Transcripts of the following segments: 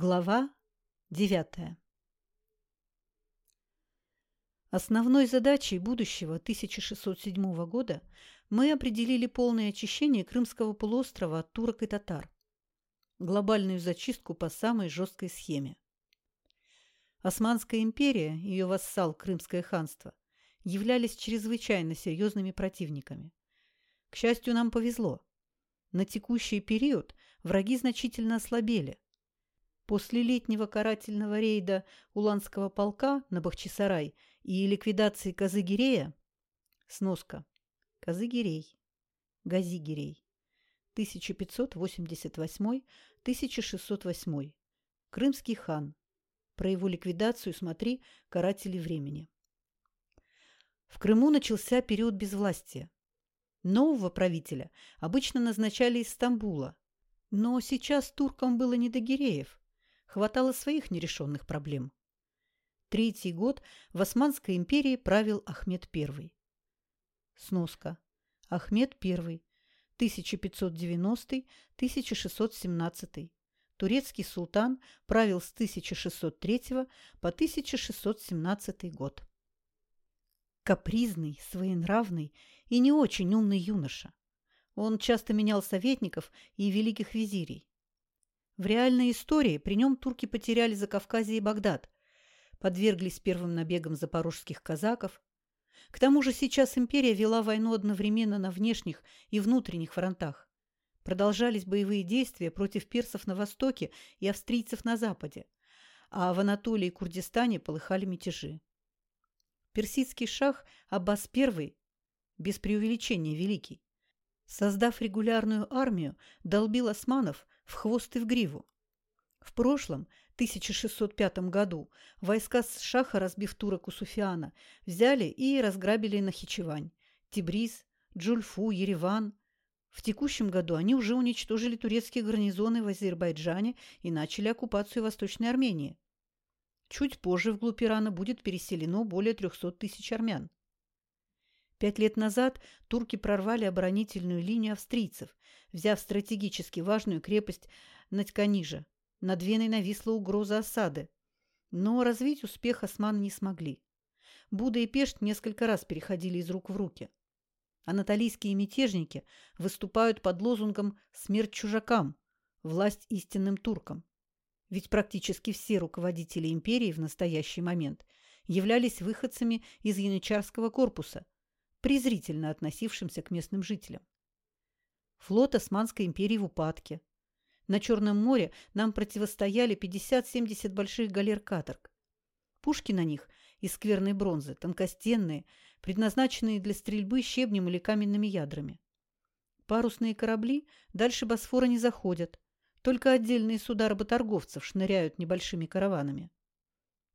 Глава 9. Основной задачей будущего 1607 года мы определили полное очищение Крымского полуострова от турок и татар. Глобальную зачистку по самой жесткой схеме. Османская империя и ее вассал Крымское ханство являлись чрезвычайно серьезными противниками. К счастью, нам повезло. На текущий период враги значительно ослабели – После летнего карательного рейда Уланского полка на Бахчисарай и ликвидации Казыгирея сноска Казыгирей, Газигирей 1588-1608 Крымский хан. Про его ликвидацию смотри «Каратели времени». В Крыму начался период безвластия. Нового правителя обычно назначали из Стамбула, но сейчас туркам было не до гиреев хватало своих нерешенных проблем. Третий год в Османской империи правил Ахмед I. Сноска. Ахмед I. 1590-1617. Турецкий султан правил с 1603 по 1617 год. Капризный, своенравный и не очень умный юноша. Он часто менял советников и великих визирей. В реальной истории при нем турки потеряли Закавказье и Багдад, подверглись первым набегам запорожских казаков. К тому же сейчас империя вела войну одновременно на внешних и внутренних фронтах. Продолжались боевые действия против персов на востоке и австрийцев на западе, а в Анатолии и Курдистане полыхали мятежи. Персидский шах Аббас I, без преувеличения великий, создав регулярную армию, долбил османов – в хвост и в гриву. В прошлом, 1605 году, войска Шаха, разбив турок у Суфиана, взяли и разграбили Нахичевань, Тибриз, Джульфу, Ереван. В текущем году они уже уничтожили турецкие гарнизоны в Азербайджане и начали оккупацию Восточной Армении. Чуть позже вглубь Ирана будет переселено более 300 тысяч армян. Пять лет назад турки прорвали оборонительную линию австрийцев, взяв стратегически важную крепость Надьканижа. Над Веной нависла угроза осады. Но развить успех османы не смогли. Буда и Пешт несколько раз переходили из рук в руки. Анатолийские мятежники выступают под лозунгом «Смерть чужакам! Власть истинным туркам!» Ведь практически все руководители империи в настоящий момент являлись выходцами из янычарского корпуса – презрительно относившимся к местным жителям. Флот Османской империи в упадке. На Черном море нам противостояли 50-70 больших галер-каторг. Пушки на них из скверной бронзы, тонкостенные, предназначенные для стрельбы щебнем или каменными ядрами. Парусные корабли дальше Босфора не заходят, только отдельные суда работорговцев шныряют небольшими караванами.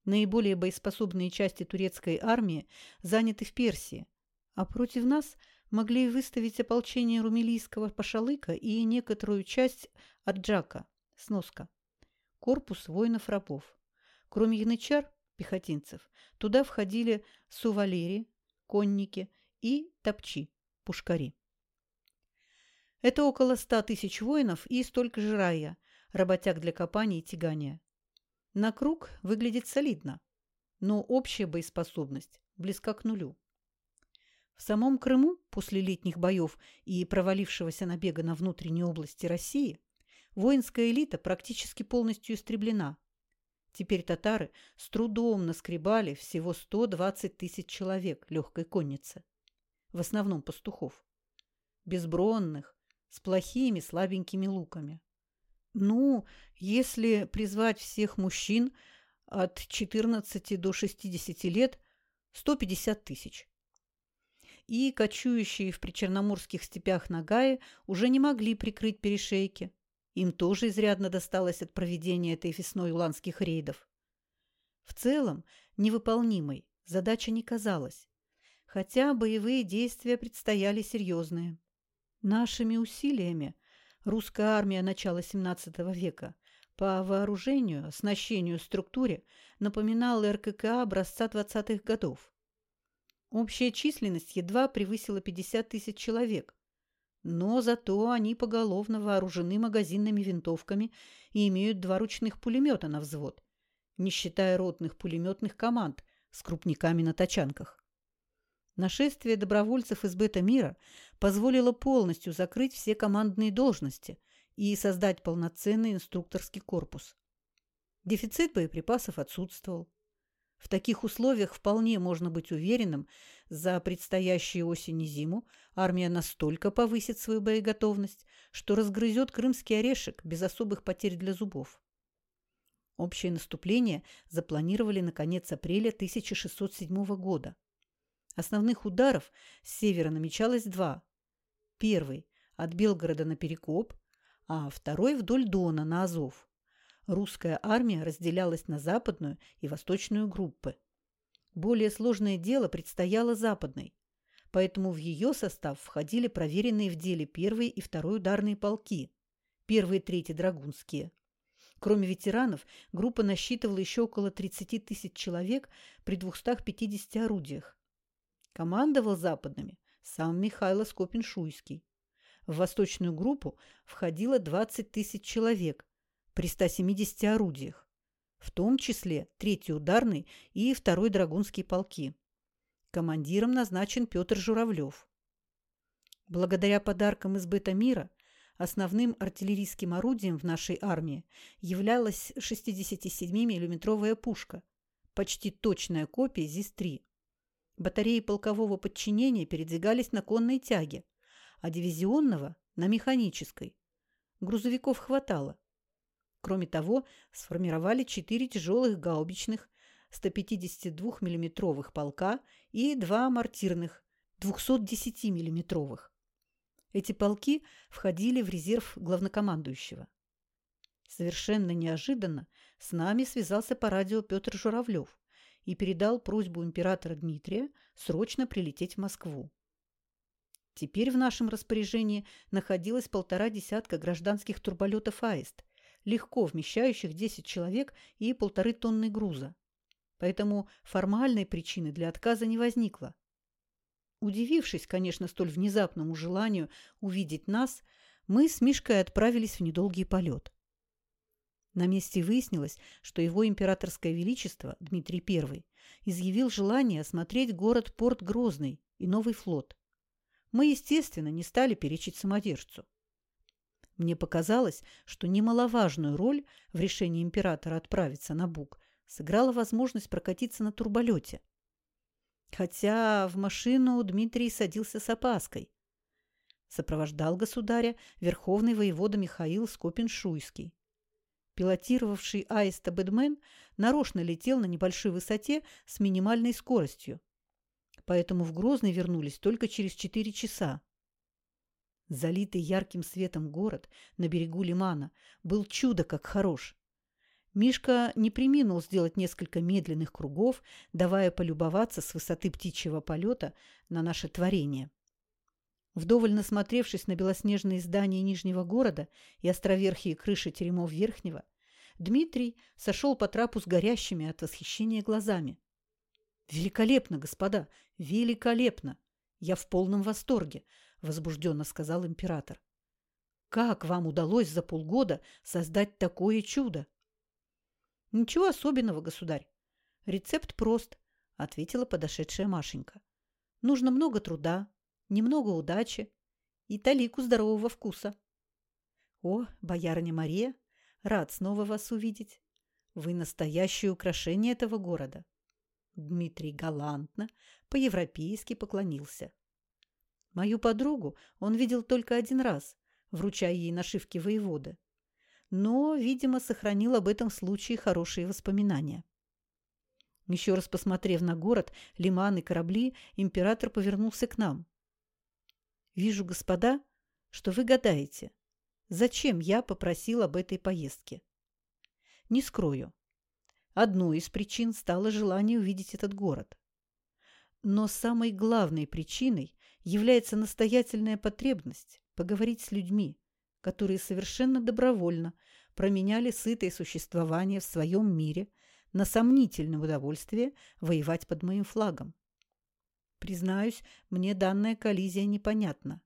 Наиболее боеспособные части турецкой армии заняты в Персии, а против нас могли выставить ополчение румелийского пашалыка и некоторую часть Арджака, сноска, корпус воинов-рабов. Кроме янычар, пехотинцев, туда входили сувалери, конники и топчи, пушкари. Это около ста тысяч воинов и столько же рая, работяг для копания и тягания. На круг выглядит солидно, но общая боеспособность близка к нулю. В самом Крыму после летних боев и провалившегося набега на внутренние области России воинская элита практически полностью истреблена. Теперь татары с трудом наскребали всего 120 тысяч человек легкой конницы, в основном пастухов, безбронных, с плохими слабенькими луками. Ну, если призвать всех мужчин от 14 до 60 лет, 150 тысяч и кочующие в причерноморских степях Нагаи уже не могли прикрыть перешейки. Им тоже изрядно досталось от проведения этой весной уланских рейдов. В целом, невыполнимой задача не казалась, хотя боевые действия предстояли серьезные. Нашими усилиями русская армия начала XVII века по вооружению, оснащению, структуре напоминала РККА образца 20-х годов. Общая численность едва превысила 50 тысяч человек. Но зато они поголовно вооружены магазинными винтовками и имеют два ручных пулемета на взвод, не считая ротных пулеметных команд с крупниками на тачанках. Нашествие добровольцев из бета-мира позволило полностью закрыть все командные должности и создать полноценный инструкторский корпус. Дефицит боеприпасов отсутствовал. В таких условиях вполне можно быть уверенным, за предстоящую осень и зиму армия настолько повысит свою боеготовность, что разгрызет крымский орешек без особых потерь для зубов. Общее наступление запланировали на конец апреля 1607 года. Основных ударов с севера намечалось два. Первый – от Белгорода на Перекоп, а второй – вдоль Дона на Азов русская армия разделялась на западную и восточную группы. Более сложное дело предстояло западной, поэтому в ее состав входили проверенные в деле первые и второй ударные полки, первые и третий драгунские. Кроме ветеранов, группа насчитывала еще около 30 тысяч человек при 250 орудиях. Командовал западными сам Михайло Скопин-Шуйский. В восточную группу входило 20 тысяч человек, при 170 орудиях, в том числе третий ударный и второй драгунские полки. Командиром назначен Петр Журавлев. Благодаря подаркам из быта мира основным артиллерийским орудием в нашей армии являлась 67 миллиметровая пушка, почти точная копия ЗИС-3. Батареи полкового подчинения передвигались на конной тяге, а дивизионного – на механической. Грузовиков хватало. Кроме того, сформировали четыре тяжелых гаубичных 152 миллиметровых полка и два мортирных 210 миллиметровых. Эти полки входили в резерв главнокомандующего. Совершенно неожиданно с нами связался по радио Петр Журавлев и передал просьбу императора Дмитрия срочно прилететь в Москву. Теперь в нашем распоряжении находилось полтора десятка гражданских турболетов «Аист», легко вмещающих 10 человек и полторы тонны груза. Поэтому формальной причины для отказа не возникло. Удивившись, конечно, столь внезапному желанию увидеть нас, мы с Мишкой отправились в недолгий полет. На месте выяснилось, что его императорское величество, Дмитрий I, изъявил желание осмотреть город-порт Грозный и новый флот. Мы, естественно, не стали перечить самодержцу. Мне показалось, что немаловажную роль в решении императора отправиться на Буг сыграла возможность прокатиться на турболете. Хотя в машину Дмитрий садился с опаской. Сопровождал государя верховный воевода Михаил Скопин-Шуйский. Пилотировавший аиста Бэдмен нарочно летел на небольшой высоте с минимальной скоростью. Поэтому в Грозный вернулись только через четыре часа. Залитый ярким светом город на берегу лимана был чудо как хорош. Мишка не приминул сделать несколько медленных кругов, давая полюбоваться с высоты птичьего полета на наше творение. Вдоволь насмотревшись на белоснежные здания Нижнего города и островерхие крыши теремов Верхнего, Дмитрий сошел по трапу с горящими от восхищения глазами. «Великолепно, господа! Великолепно! Я в полном восторге!» Возбужденно сказал император. Как вам удалось за полгода создать такое чудо? Ничего особенного, государь. Рецепт прост, ответила подошедшая Машенька. Нужно много труда, немного удачи и талику здорового вкуса. О, боярыня Мария, рад снова вас увидеть. Вы настоящее украшение этого города. Дмитрий галантно, по-европейски поклонился. Мою подругу он видел только один раз, вручая ей нашивки воеводы. Но, видимо, сохранил об этом случае хорошие воспоминания. Еще раз посмотрев на город, лиман и корабли, император повернулся к нам. «Вижу, господа, что вы гадаете, зачем я попросил об этой поездке. Не скрою. Одной из причин стало желание увидеть этот город. Но самой главной причиной является настоятельная потребность поговорить с людьми, которые совершенно добровольно променяли сытое существование в своем мире на сомнительное удовольствие воевать под моим флагом. Признаюсь, мне данная коллизия непонятна.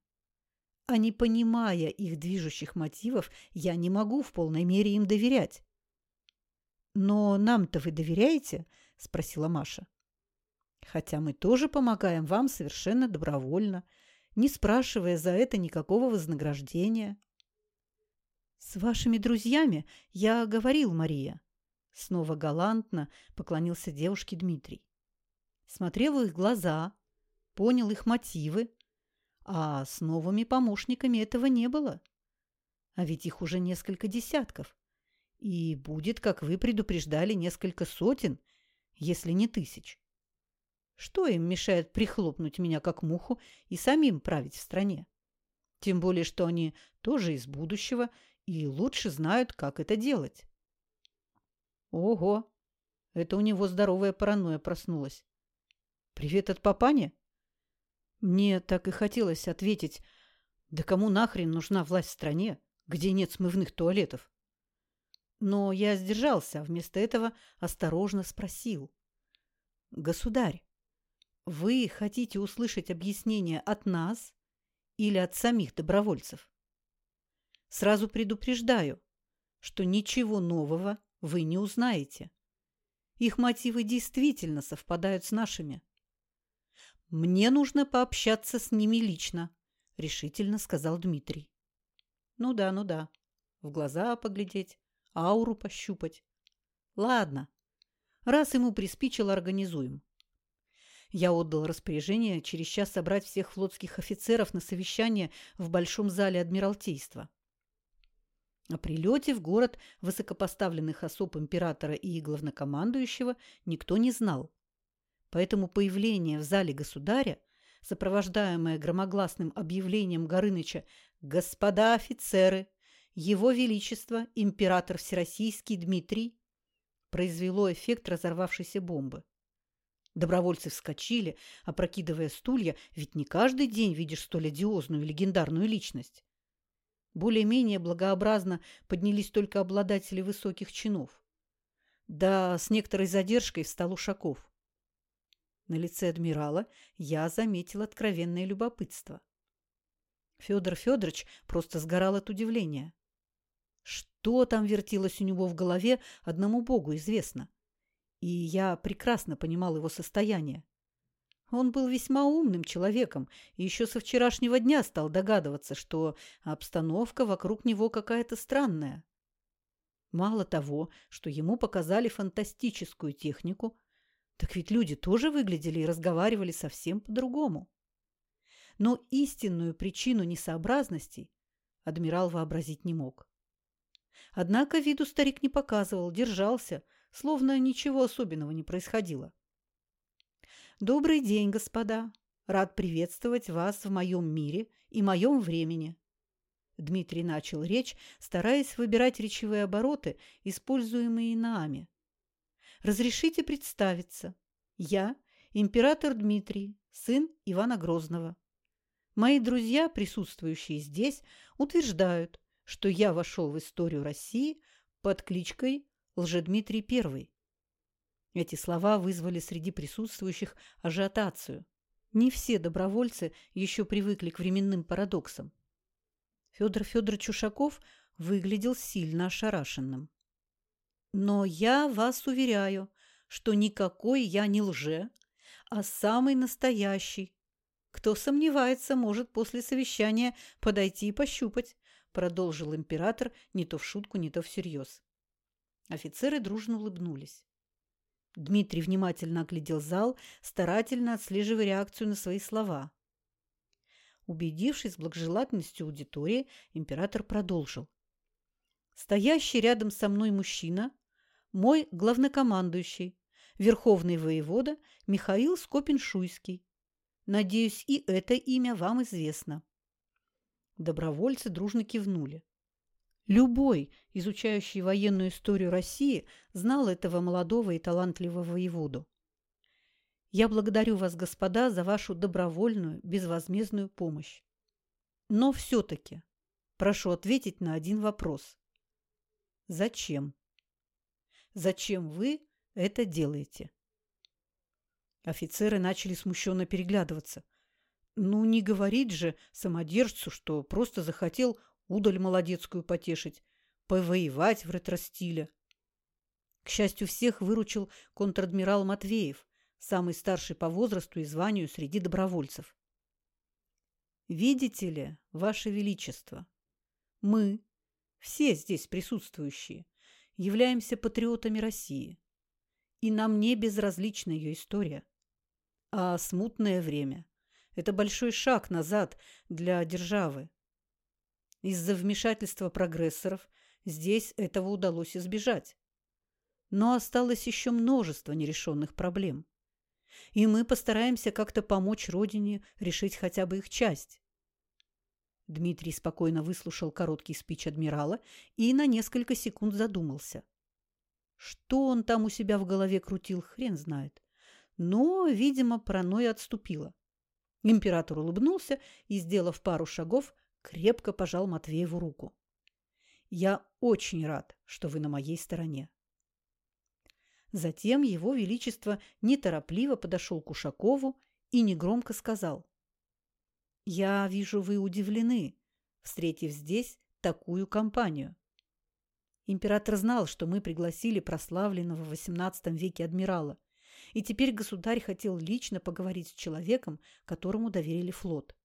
А не понимая их движущих мотивов, я не могу в полной мере им доверять. «Но нам-то вы доверяете?» – спросила Маша. «Хотя мы тоже помогаем вам совершенно добровольно, не спрашивая за это никакого вознаграждения». «С вашими друзьями я говорил, Мария». Снова галантно поклонился девушке Дмитрий. Смотрел в их глаза, понял их мотивы, а с новыми помощниками этого не было. А ведь их уже несколько десятков. И будет, как вы предупреждали, несколько сотен, если не тысяч. Что им мешает прихлопнуть меня как муху и самим править в стране? Тем более, что они тоже из будущего и лучше знают, как это делать. Ого! Это у него здоровая паранойя проснулась. Привет от папани? Мне так и хотелось ответить, да кому нахрен нужна власть в стране, где нет смывных туалетов? Но я сдержался, а вместо этого осторожно спросил. «Государь, вы хотите услышать объяснение от нас или от самих добровольцев? Сразу предупреждаю, что ничего нового вы не узнаете. Их мотивы действительно совпадают с нашими. Мне нужно пообщаться с ними лично, решительно сказал Дмитрий. Ну да, ну да. В глаза поглядеть, ауру пощупать. Ладно. Раз ему приспичило, организуем. Я отдал распоряжение через час собрать всех флотских офицеров на совещание в Большом зале Адмиралтейства. О прилете в город высокопоставленных особ императора и главнокомандующего никто не знал. Поэтому появление в зале государя, сопровождаемое громогласным объявлением Горыныча «Господа офицеры! Его Величество, император Всероссийский Дмитрий!» произвело эффект разорвавшейся бомбы. Добровольцы вскочили, опрокидывая стулья, ведь не каждый день видишь столь одиозную легендарную личность. Более-менее благообразно поднялись только обладатели высоких чинов. Да, с некоторой задержкой встал Ушаков. На лице адмирала я заметил откровенное любопытство. Федор Федорович просто сгорал от удивления. Что там вертелось у него в голове, одному богу известно. И я прекрасно понимал его состояние. Он был весьма умным человеком и еще со вчерашнего дня стал догадываться, что обстановка вокруг него какая-то странная. Мало того, что ему показали фантастическую технику, так ведь люди тоже выглядели и разговаривали совсем по-другому. Но истинную причину несообразностей адмирал вообразить не мог. Однако виду старик не показывал, держался, словно ничего особенного не происходило. Добрый день, господа. Рад приветствовать вас в моем мире и моем времени. Дмитрий начал речь, стараясь выбирать речевые обороты, используемые нами. Разрешите представиться. Я император Дмитрий, сын Ивана Грозного. Мои друзья, присутствующие здесь, утверждают, что я вошел в историю России под кличкой Лжедмитрий I. Эти слова вызвали среди присутствующих ажиотацию. Не все добровольцы еще привыкли к временным парадоксам. Федор Федорович Ушаков выглядел сильно ошарашенным. «Но я вас уверяю, что никакой я не лже, а самый настоящий. Кто сомневается, может после совещания подойти и пощупать», продолжил император не то в шутку, не то всерьез. Офицеры дружно улыбнулись. Дмитрий внимательно оглядел зал, старательно отслеживая реакцию на свои слова. Убедившись в благожелательности аудитории, император продолжил. «Стоящий рядом со мной мужчина – мой главнокомандующий, верховный воевода Михаил Скопин-Шуйский. Надеюсь, и это имя вам известно». Добровольцы дружно кивнули. Любой, изучающий военную историю России, знал этого молодого и талантливого воеводу. Я благодарю вас, господа, за вашу добровольную, безвозмездную помощь. Но все-таки прошу ответить на один вопрос. Зачем? Зачем вы это делаете? Офицеры начали смущенно переглядываться. Ну, не говорить же самодержцу, что просто захотел удаль молодецкую потешить, повоевать в ретро-стиле. К счастью, всех выручил контр-адмирал Матвеев, самый старший по возрасту и званию среди добровольцев. «Видите ли, Ваше Величество, мы, все здесь присутствующие, являемся патриотами России, и нам не безразлична ее история. А смутное время – это большой шаг назад для державы. Из-за вмешательства прогрессоров здесь этого удалось избежать. Но осталось еще множество нерешенных проблем. И мы постараемся как-то помочь Родине решить хотя бы их часть. Дмитрий спокойно выслушал короткий спич адмирала и на несколько секунд задумался. Что он там у себя в голове крутил, хрен знает. Но, видимо, паранойя отступила. Император улыбнулся и, сделав пару шагов, крепко пожал Матвееву руку. «Я очень рад, что вы на моей стороне». Затем его величество неторопливо подошел к Ушакову и негромко сказал. «Я вижу, вы удивлены, встретив здесь такую компанию. Император знал, что мы пригласили прославленного в XVIII веке адмирала, и теперь государь хотел лично поговорить с человеком, которому доверили флот.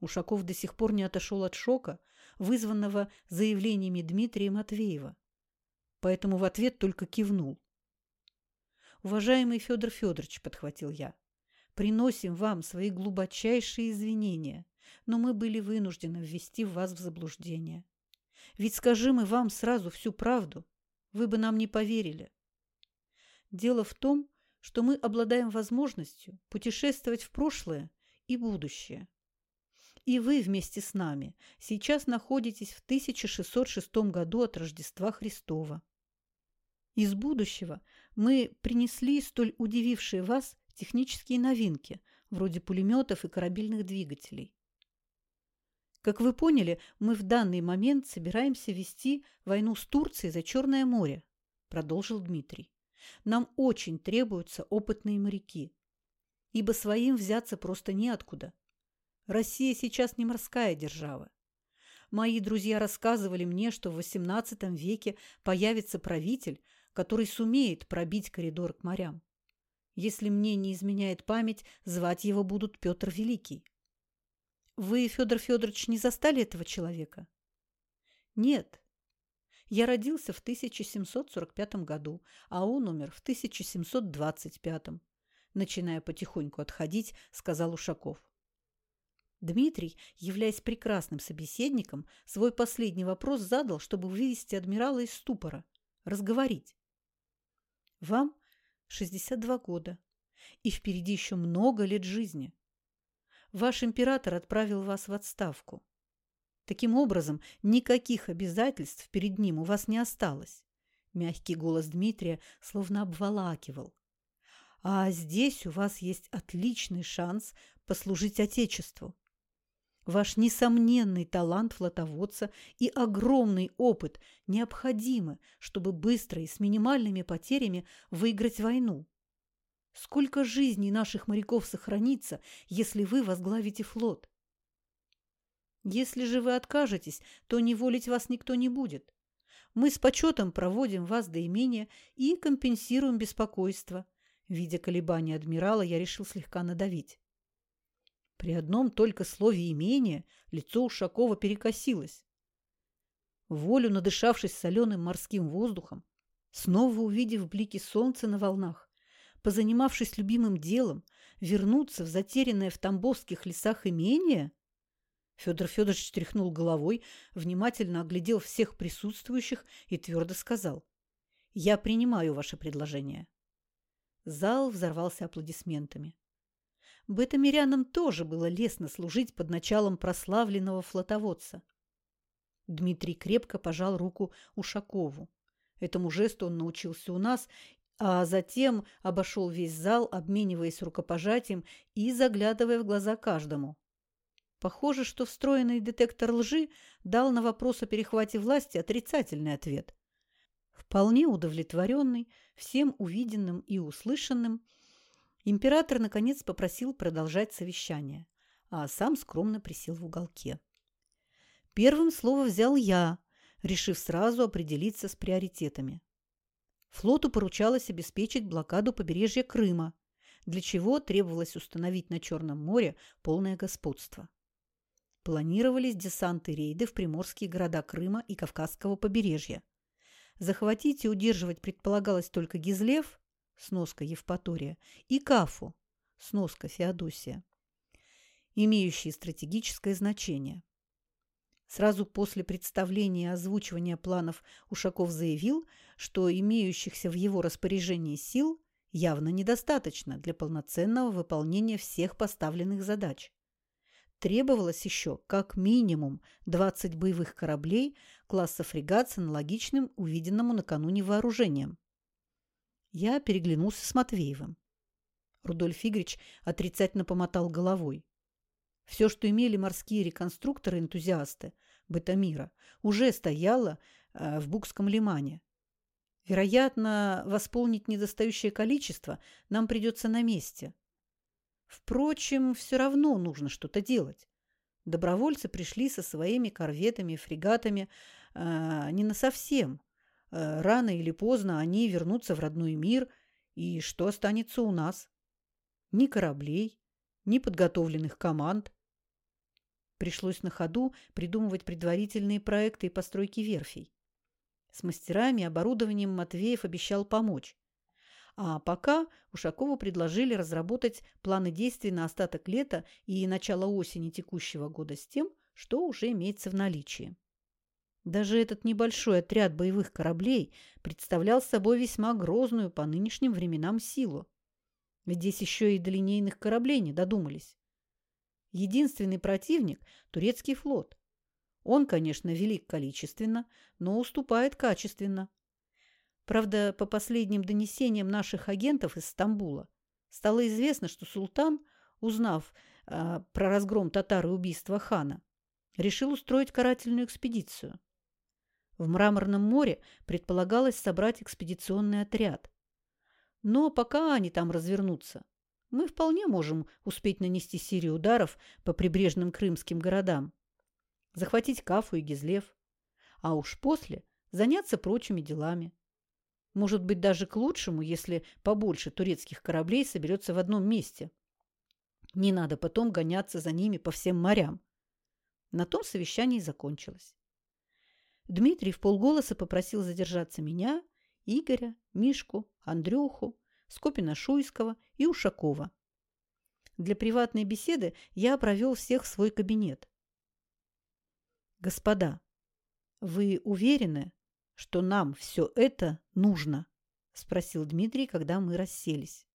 Ушаков до сих пор не отошел от шока, вызванного заявлениями Дмитрия Матвеева, поэтому в ответ только кивнул. «Уважаемый Федор Федорович», — подхватил я, — «приносим вам свои глубочайшие извинения, но мы были вынуждены ввести вас в заблуждение. Ведь скажи мы вам сразу всю правду, вы бы нам не поверили. Дело в том, что мы обладаем возможностью путешествовать в прошлое и будущее. И вы вместе с нами сейчас находитесь в 1606 году от Рождества Христова. Из будущего мы принесли столь удивившие вас технические новинки, вроде пулеметов и корабельных двигателей. Как вы поняли, мы в данный момент собираемся вести войну с Турцией за Черное море, продолжил Дмитрий. Нам очень требуются опытные моряки, ибо своим взяться просто неоткуда. Россия сейчас не морская держава. Мои друзья рассказывали мне, что в XVIII веке появится правитель, который сумеет пробить коридор к морям. Если мне не изменяет память, звать его будут Петр Великий. Вы, Федор Федорович, не застали этого человека? Нет. Я родился в 1745 году, а он умер в 1725. Начиная потихоньку отходить, сказал Ушаков. Дмитрий, являясь прекрасным собеседником, свой последний вопрос задал, чтобы вывести адмирала из ступора, разговорить. Вам 62 года, и впереди еще много лет жизни. Ваш император отправил вас в отставку. Таким образом, никаких обязательств перед ним у вас не осталось. Мягкий голос Дмитрия словно обволакивал. А здесь у вас есть отличный шанс послужить Отечеству. Ваш несомненный талант флотоводца и огромный опыт необходимы, чтобы быстро и с минимальными потерями выиграть войну. Сколько жизней наших моряков сохранится, если вы возглавите флот? Если же вы откажетесь, то неволить вас никто не будет. Мы с почетом проводим вас до имения и компенсируем беспокойство. Видя колебания адмирала, я решил слегка надавить. При одном только слове «имение» лицо Ушакова перекосилось. Волю надышавшись соленым морским воздухом, снова увидев блики солнца на волнах, позанимавшись любимым делом, вернуться в затерянное в Тамбовских лесах имение? Федор Федорович тряхнул головой, внимательно оглядел всех присутствующих и твердо сказал. «Я принимаю ваше предложение». Зал взорвался аплодисментами. Бетамирянам тоже было лестно служить под началом прославленного флотоводца. Дмитрий крепко пожал руку Ушакову. Этому жесту он научился у нас а затем обошел весь зал, обмениваясь рукопожатием и заглядывая в глаза каждому. Похоже, что встроенный детектор лжи дал на вопрос о перехвате власти отрицательный ответ. Вполне удовлетворенный всем увиденным и услышанным, Император, наконец, попросил продолжать совещание, а сам скромно присел в уголке. Первым слово взял я, решив сразу определиться с приоритетами. Флоту поручалось обеспечить блокаду побережья Крыма, для чего требовалось установить на Черном море полное господство. Планировались десанты рейды в приморские города Крыма и Кавказского побережья. Захватить и удерживать предполагалось только Гизлев, сноска Евпатория, и Кафу, сноска Феодосия, имеющие стратегическое значение. Сразу после представления и озвучивания планов Ушаков заявил, что имеющихся в его распоряжении сил явно недостаточно для полноценного выполнения всех поставленных задач. Требовалось еще как минимум 20 боевых кораблей класса фрегат с аналогичным увиденному накануне вооружением. Я переглянулся с Матвеевым. Рудольф Игоревич отрицательно помотал головой. Все, что имели морские реконструкторы-энтузиасты Бытамира, уже стояло э, в Букском лимане. Вероятно, восполнить недостающее количество нам придется на месте. Впрочем, все равно нужно что-то делать. Добровольцы пришли со своими корветами и фрегатами э, не насовсем. Э, рано или поздно они вернутся в родной мир, и что останется у нас? Ни кораблей, ни подготовленных команд. Пришлось на ходу придумывать предварительные проекты и постройки верфей. С мастерами и оборудованием Матвеев обещал помочь. А пока Ушакову предложили разработать планы действий на остаток лета и начало осени текущего года с тем, что уже имеется в наличии. Даже этот небольшой отряд боевых кораблей представлял собой весьма грозную по нынешним временам силу. Здесь еще и до линейных кораблей не додумались. Единственный противник – турецкий флот. Он, конечно, велик количественно, но уступает качественно. Правда, по последним донесениям наших агентов из Стамбула, стало известно, что султан, узнав э, про разгром татар и убийство хана, решил устроить карательную экспедицию. В Мраморном море предполагалось собрать экспедиционный отряд. Но пока они там развернутся, мы вполне можем успеть нанести серию ударов по прибрежным крымским городам, захватить Кафу и Гизлев, а уж после заняться прочими делами. Может быть, даже к лучшему, если побольше турецких кораблей соберется в одном месте. Не надо потом гоняться за ними по всем морям. На том совещание закончилось. Дмитрий в полголоса попросил задержаться меня, Игоря, Мишку, Андрюху, Скопина-Шуйского и Ушакова. Для приватной беседы я провел всех в свой кабинет. «Господа, вы уверены, что нам все это нужно?» – спросил Дмитрий, когда мы расселись.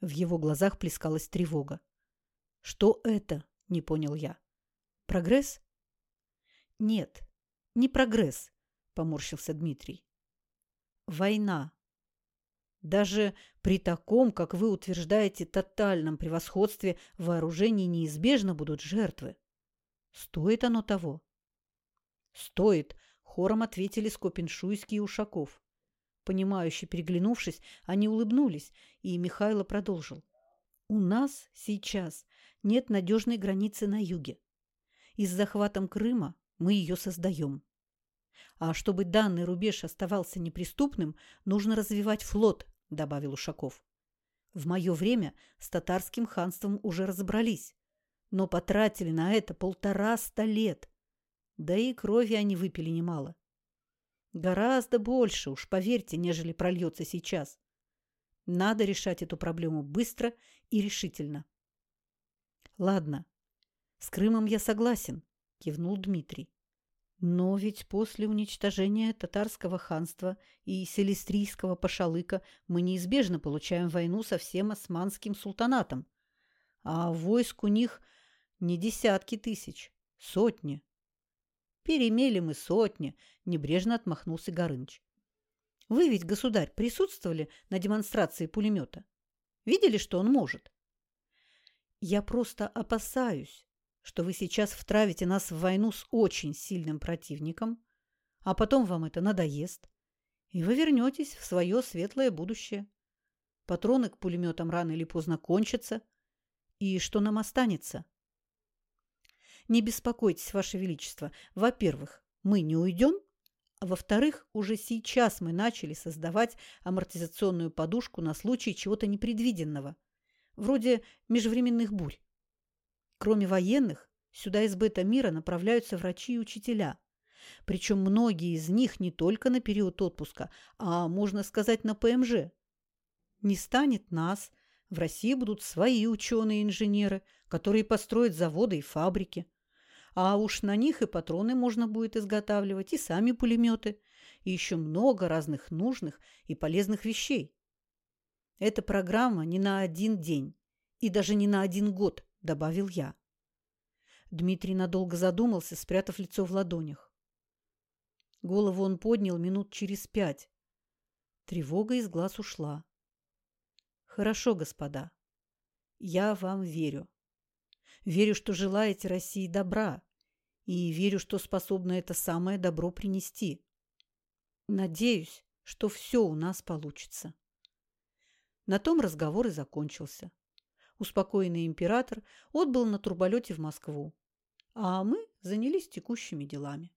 В его глазах плескалась тревога. «Что это?» – не понял я. «Прогресс?» «Нет, не прогресс», – поморщился Дмитрий. «Война», даже при таком, как вы утверждаете, тотальном превосходстве вооружений неизбежно будут жертвы. Стоит оно того? Стоит, хором ответили Скопин-Шуйский и Ушаков. Понимающе переглянувшись, они улыбнулись, и Михайло продолжил. У нас сейчас нет надежной границы на юге. И с захватом Крыма мы ее создаем. А чтобы данный рубеж оставался неприступным, нужно развивать флот, – добавил Ушаков. «В мое время с татарским ханством уже разобрались, но потратили на это полтораста лет. Да и крови они выпили немало. Гораздо больше, уж поверьте, нежели прольется сейчас. Надо решать эту проблему быстро и решительно». «Ладно, с Крымом я согласен», – кивнул Дмитрий. Но ведь после уничтожения татарского ханства и селестрийского пашалыка мы неизбежно получаем войну со всем османским султанатом. А войск у них не десятки тысяч, сотни. Перемели мы сотни, небрежно отмахнулся Горыныч. Вы ведь, государь, присутствовали на демонстрации пулемета? Видели, что он может? Я просто опасаюсь, что вы сейчас втравите нас в войну с очень сильным противником, а потом вам это надоест, и вы вернетесь в свое светлое будущее. Патроны к пулеметам рано или поздно кончатся. И что нам останется? Не беспокойтесь, Ваше Величество. Во-первых, мы не уйдем, а во-вторых, уже сейчас мы начали создавать амортизационную подушку на случай чего-то непредвиденного, вроде межвременных бурь. Кроме военных, сюда из бета-мира направляются врачи и учителя. Причем многие из них не только на период отпуска, а, можно сказать, на ПМЖ. Не станет нас, в России будут свои ученые-инженеры, которые построят заводы и фабрики. А уж на них и патроны можно будет изготавливать, и сами пулеметы, и еще много разных нужных и полезных вещей. Эта программа не на один день и даже не на один год, добавил я. Дмитрий надолго задумался, спрятав лицо в ладонях. Голову он поднял минут через пять. Тревога из глаз ушла. Хорошо, господа. Я вам верю. Верю, что желаете России добра, и верю, что способны это самое добро принести. Надеюсь, что все у нас получится. На том разговор и закончился. Успокоенный император отбыл на турболете в Москву, а мы занялись текущими делами.